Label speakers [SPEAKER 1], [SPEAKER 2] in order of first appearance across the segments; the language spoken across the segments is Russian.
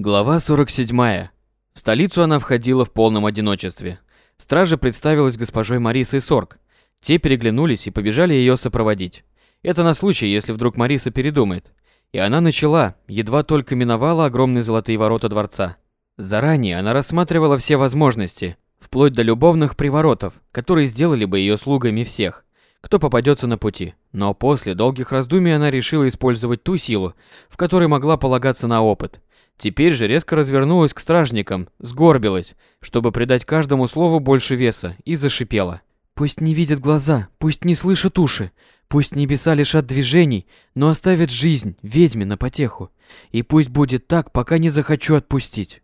[SPEAKER 1] Глава 47. В столицу она входила в полном одиночестве. Стража представилась госпожой Марисой Сорг. Те переглянулись и побежали ее сопроводить. Это на случай, если вдруг Мариса передумает. И она начала, едва только миновала огромные золотые ворота дворца. Заранее она рассматривала все возможности, вплоть до любовных приворотов, которые сделали бы ее слугами всех, кто попадется на пути. Но после долгих раздумий она решила использовать ту силу, в которой могла полагаться на опыт – Теперь же резко развернулась к стражникам, сгорбилась, чтобы придать каждому слову больше веса, и зашипела. «Пусть не видят глаза, пусть не слышат уши, пусть небеса лишат движений, но оставят жизнь ведьме на потеху. И пусть будет так, пока не захочу отпустить».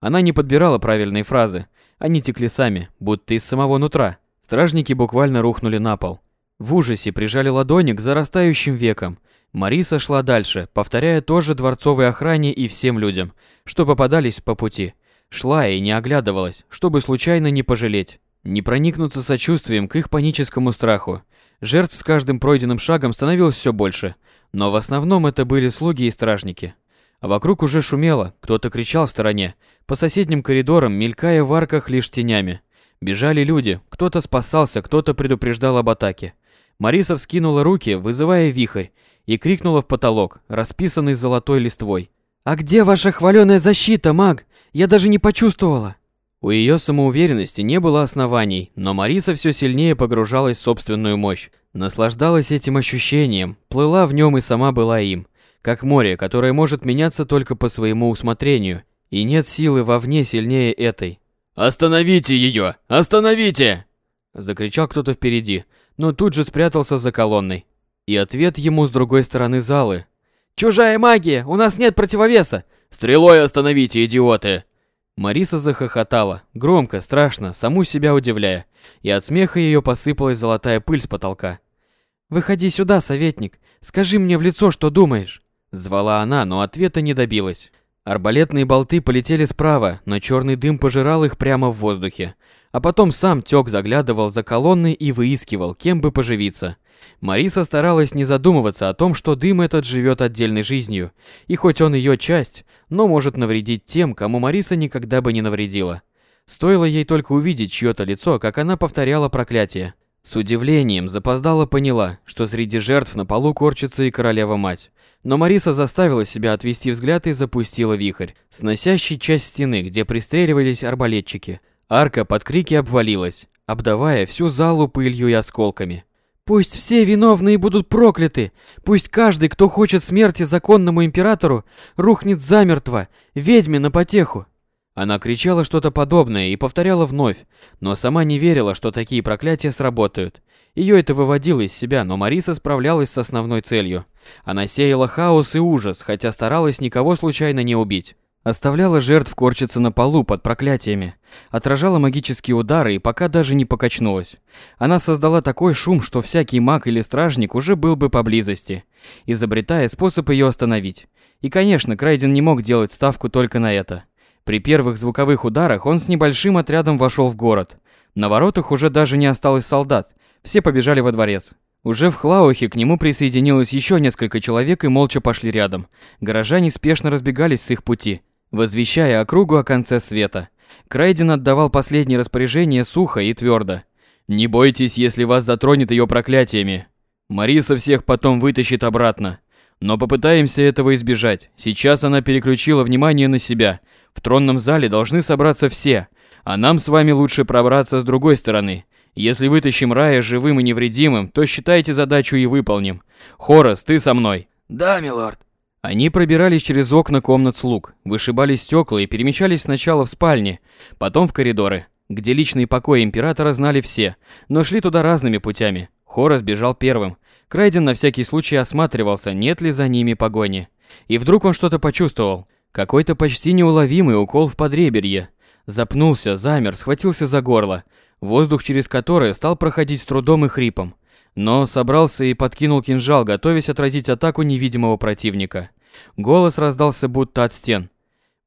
[SPEAKER 1] Она не подбирала правильные фразы, они текли сами, будто из самого нутра. Стражники буквально рухнули на пол. В ужасе прижали ладони к зарастающим векам, Мариса шла дальше, повторяя тоже дворцовой охране и всем людям, что попадались по пути. Шла и не оглядывалась, чтобы случайно не пожалеть, не проникнуться сочувствием к их паническому страху. Жертв с каждым пройденным шагом становилось все больше, но в основном это были слуги и стражники. А вокруг уже шумело, кто-то кричал в стороне, по соседним коридорам, мелькая в арках лишь тенями. Бежали люди, кто-то спасался, кто-то предупреждал об атаке. Мариса вскинула руки, вызывая вихрь, и крикнула в потолок, расписанный золотой листвой. «А где ваша хваленая защита, маг? Я даже не почувствовала!» У ее самоуверенности не было оснований, но Мариса все сильнее погружалась в собственную мощь, наслаждалась этим ощущением, плыла в нем и сама была им, как море, которое может меняться только по своему усмотрению, и нет силы вовне сильнее этой.
[SPEAKER 2] «Остановите ее! Остановите!»
[SPEAKER 1] Закричал кто-то впереди, но тут же спрятался за колонной. И ответ ему с другой стороны залы. «Чужая магия! У нас нет противовеса!»
[SPEAKER 2] «Стрелой остановите, идиоты!»
[SPEAKER 1] Мариса захохотала, громко, страшно, саму себя удивляя, и от смеха ее посыпалась золотая пыль с потолка. «Выходи сюда, советник, скажи мне в лицо, что думаешь!» Звала она, но ответа не добилась. Арбалетные болты полетели справа, но черный дым пожирал их прямо в воздухе. А потом сам Тёк заглядывал за колонны и выискивал, кем бы поживиться. Мариса старалась не задумываться о том, что дым этот живет отдельной жизнью, и хоть он ее часть, но может навредить тем, кому Мариса никогда бы не навредила. Стоило ей только увидеть чье-то лицо, как она повторяла проклятие. С удивлением запоздала поняла, что среди жертв на полу корчится и королева-мать. Но Мариса заставила себя отвести взгляд и запустила вихрь, сносящий часть стены, где пристреливались арбалетчики. Арка под крики обвалилась, обдавая всю залу пылью и осколками. Пусть все виновные будут прокляты. Пусть каждый, кто хочет смерти законному императору, рухнет замертво, ведьме на потеху. Она кричала что-то подобное и повторяла вновь, но сама не верила, что такие проклятия сработают. Ее это выводило из себя, но Мариса справлялась с основной целью. Она сеяла хаос и ужас, хотя старалась никого случайно не убить. Оставляла жертв корчиться на полу под проклятиями, отражала магические удары и пока даже не покачнулась. Она создала такой шум, что всякий маг или стражник уже был бы поблизости, изобретая способ ее остановить. И, конечно, Крайден не мог делать ставку только на это. При первых звуковых ударах он с небольшим отрядом вошел в город. На воротах уже даже не осталось солдат, все побежали во дворец. Уже в Хлаухе к нему присоединилось еще несколько человек и молча пошли рядом. Горожане спешно разбегались с их пути, возвещая округу о конце света. Крайден отдавал последние распоряжения сухо и твердо. «Не бойтесь, если вас затронет ее проклятиями. Мариса всех потом вытащит обратно. Но попытаемся этого избежать. Сейчас она переключила внимание на себя. В тронном зале должны собраться все, а нам с вами лучше пробраться с другой стороны. Если вытащим Рая живым и невредимым, то считайте задачу и выполним. Хорас, ты со мной?»
[SPEAKER 2] «Да, милорд».
[SPEAKER 1] Они пробирались через окна комнат слуг, вышибали стекла и перемещались сначала в спальни, потом в коридоры, где личные покои императора знали все, но шли туда разными путями. Хорас бежал первым. Крайден на всякий случай осматривался, нет ли за ними погони. И вдруг он что-то почувствовал. Какой-то почти неуловимый укол в подреберье. Запнулся, замер, схватился за горло, воздух через которое стал проходить с трудом и хрипом но собрался и подкинул кинжал, готовясь отразить атаку невидимого противника. Голос раздался будто от стен.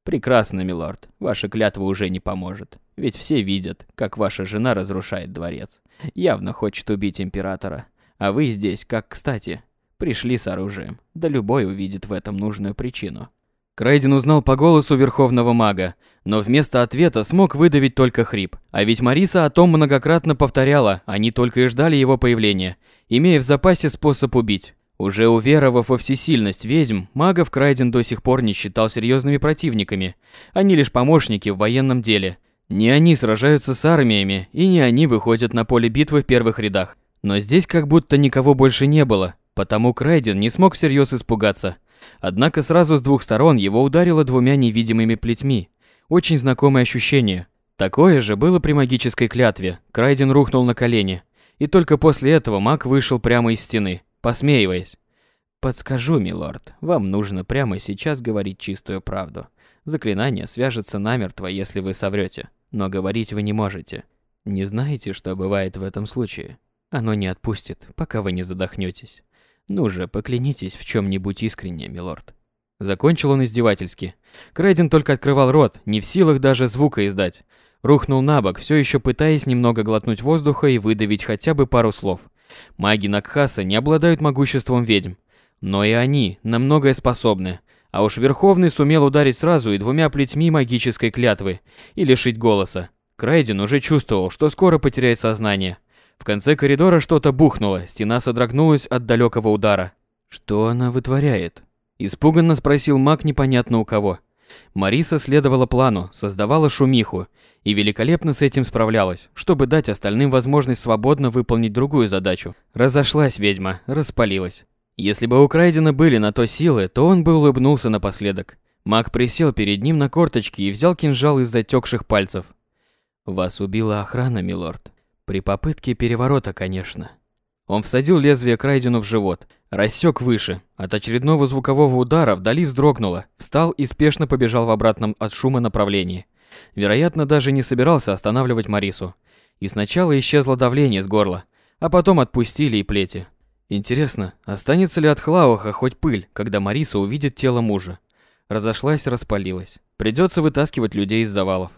[SPEAKER 1] «Прекрасно, милорд, ваша клятва уже не поможет, ведь все видят, как ваша жена разрушает дворец. Явно хочет убить императора. А вы здесь, как кстати, пришли с оружием, да любой увидит в этом нужную причину». Крайден узнал по голосу верховного мага, но вместо ответа смог выдавить только хрип. А ведь Мариса о том многократно повторяла, они только и ждали его появления, имея в запасе способ убить. Уже уверовав во всесильность ведьм, магов Крайден до сих пор не считал серьезными противниками. Они лишь помощники в военном деле. Не они сражаются с армиями, и не они выходят на поле битвы в первых рядах. Но здесь как будто никого больше не было, потому Крайден не смог всерьез испугаться. Однако сразу с двух сторон его ударило двумя невидимыми плетьми. Очень знакомое ощущение. Такое же было при магической клятве. Крайден рухнул на колени. И только после этого маг вышел прямо из стены, посмеиваясь. «Подскажу, милорд, вам нужно прямо сейчас говорить чистую правду. Заклинание свяжется намертво, если вы соврете, но говорить вы не можете. Не знаете, что бывает в этом случае? Оно не отпустит, пока вы не задохнетесь. Ну же, поклянитесь в чем-нибудь искренне, милорд. Закончил он издевательски. Крайден только открывал рот, не в силах даже звука издать. Рухнул на бок, все еще пытаясь немного глотнуть воздуха и выдавить хотя бы пару слов. Маги Накхаса не обладают могуществом ведьм. Но и они на многое способны. А уж Верховный сумел ударить сразу и двумя плетьми магической клятвы и лишить голоса. Крайден уже чувствовал, что скоро потеряет сознание. В конце коридора что-то бухнуло, стена содрогнулась от далекого удара. «Что она вытворяет?» Испуганно спросил маг непонятно у кого. Мариса следовала плану, создавала шумиху и великолепно с этим справлялась, чтобы дать остальным возможность свободно выполнить другую задачу. Разошлась ведьма, распалилась. Если бы у Крайдена были на то силы, то он бы улыбнулся напоследок. Маг присел перед ним на корточки и взял кинжал из затекших пальцев. «Вас убила охрана, милорд», при попытке переворота, конечно. Он всадил лезвие Крайдену в живот, рассек выше. От очередного звукового удара вдали вздрогнуло, встал и спешно побежал в обратном от шума направлении. Вероятно, даже не собирался останавливать Марису. И сначала исчезло давление с горла, а потом отпустили и плети. Интересно, останется ли от Хлауха хоть пыль, когда Мариса увидит тело мужа? Разошлась, распалилась. Придется вытаскивать людей из завалов.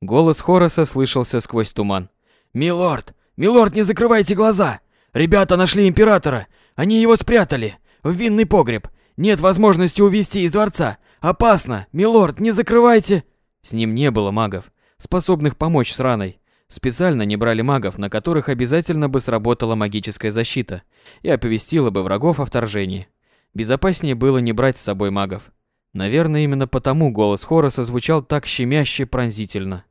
[SPEAKER 1] Голос Хороса слышался сквозь туман. «Милорд! Милорд, не закрывайте глаза! Ребята нашли императора! Они его спрятали! В винный погреб! Нет возможности увести из дворца! Опасно! Милорд, не закрывайте!» С ним не было магов, способных помочь с раной. Специально не брали магов, на которых обязательно бы сработала магическая защита и оповестила бы врагов о вторжении. Безопаснее было не брать с собой магов. Наверное, именно потому голос Хороса звучал так щемяще пронзительно.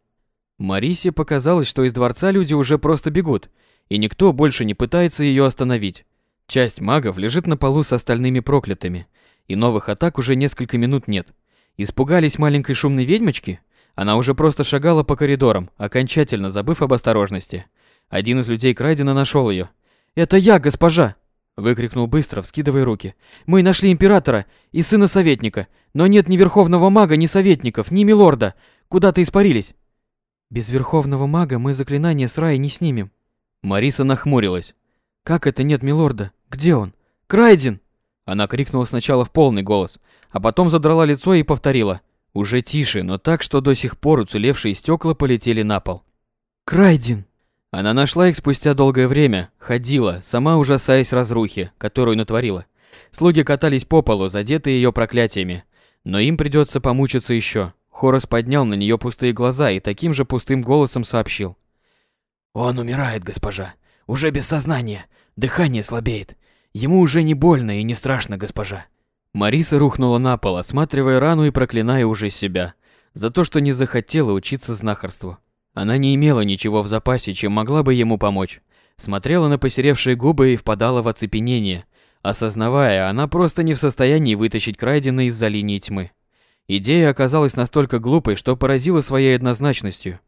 [SPEAKER 1] Марисе показалось, что из дворца люди уже просто бегут, и никто больше не пытается ее остановить. Часть магов лежит на полу с остальными проклятыми, и новых атак уже несколько минут нет. Испугались маленькой шумной ведьмочки? Она уже просто шагала по коридорам, окончательно забыв об осторожности. Один из людей Крайдена нашел ее. «Это я, госпожа!» Выкрикнул быстро, вскидывая руки. «Мы нашли императора и сына советника, но нет ни верховного мага, ни советников, ни милорда. Куда-то испарились». Без верховного мага мы заклинание с Раи не снимем. Мариса нахмурилась. Как это нет милорда? Где он? Крайден! Она крикнула сначала в полный голос, а потом задрала лицо и повторила. Уже тише, но так, что до сих пор уцелевшие стекла полетели на пол. Крайден! Она нашла их спустя долгое время, ходила, сама ужасаясь разрухе, которую натворила. Слуги катались по полу, задетые ее проклятиями. Но им придется помучиться еще. Хорос поднял на нее пустые глаза и таким же пустым голосом сообщил. «Он умирает, госпожа. Уже без сознания. Дыхание слабеет. Ему уже не больно и не страшно, госпожа». Мариса рухнула на пол, осматривая рану и проклиная уже себя за то, что не захотела учиться знахарству. Она не имела ничего в запасе, чем могла бы ему помочь. Смотрела на посеревшие губы и впадала в оцепенение, осознавая, она просто не в состоянии вытащить Крайдена из-за линии тьмы. Идея оказалась настолько глупой, что поразила своей однозначностью.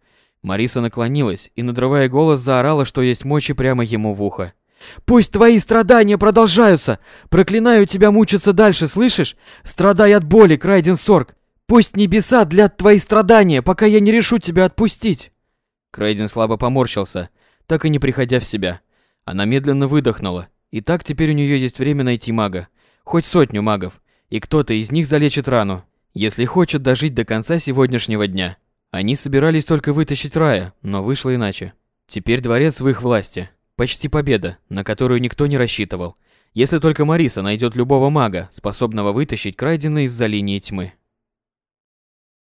[SPEAKER 1] Мариса наклонилась и, надрывая голос, заорала, что есть мочи прямо ему в ухо. «Пусть твои страдания продолжаются! Проклинаю тебя мучиться дальше, слышишь? Страдай от боли, Крайден Сорг! Пусть небеса для твои страдания, пока я не решу тебя отпустить!» Крайден слабо поморщился, так и не приходя в себя. Она медленно выдохнула. И так теперь у нее есть время найти мага. Хоть сотню магов. И кто-то из них залечит рану если хочет дожить до конца сегодняшнего дня. Они собирались только вытащить Рая, но вышло иначе. Теперь дворец в их власти. Почти победа, на которую никто не рассчитывал. Если только Мариса найдет любого мага, способного вытащить Крайдена из-за линии тьмы.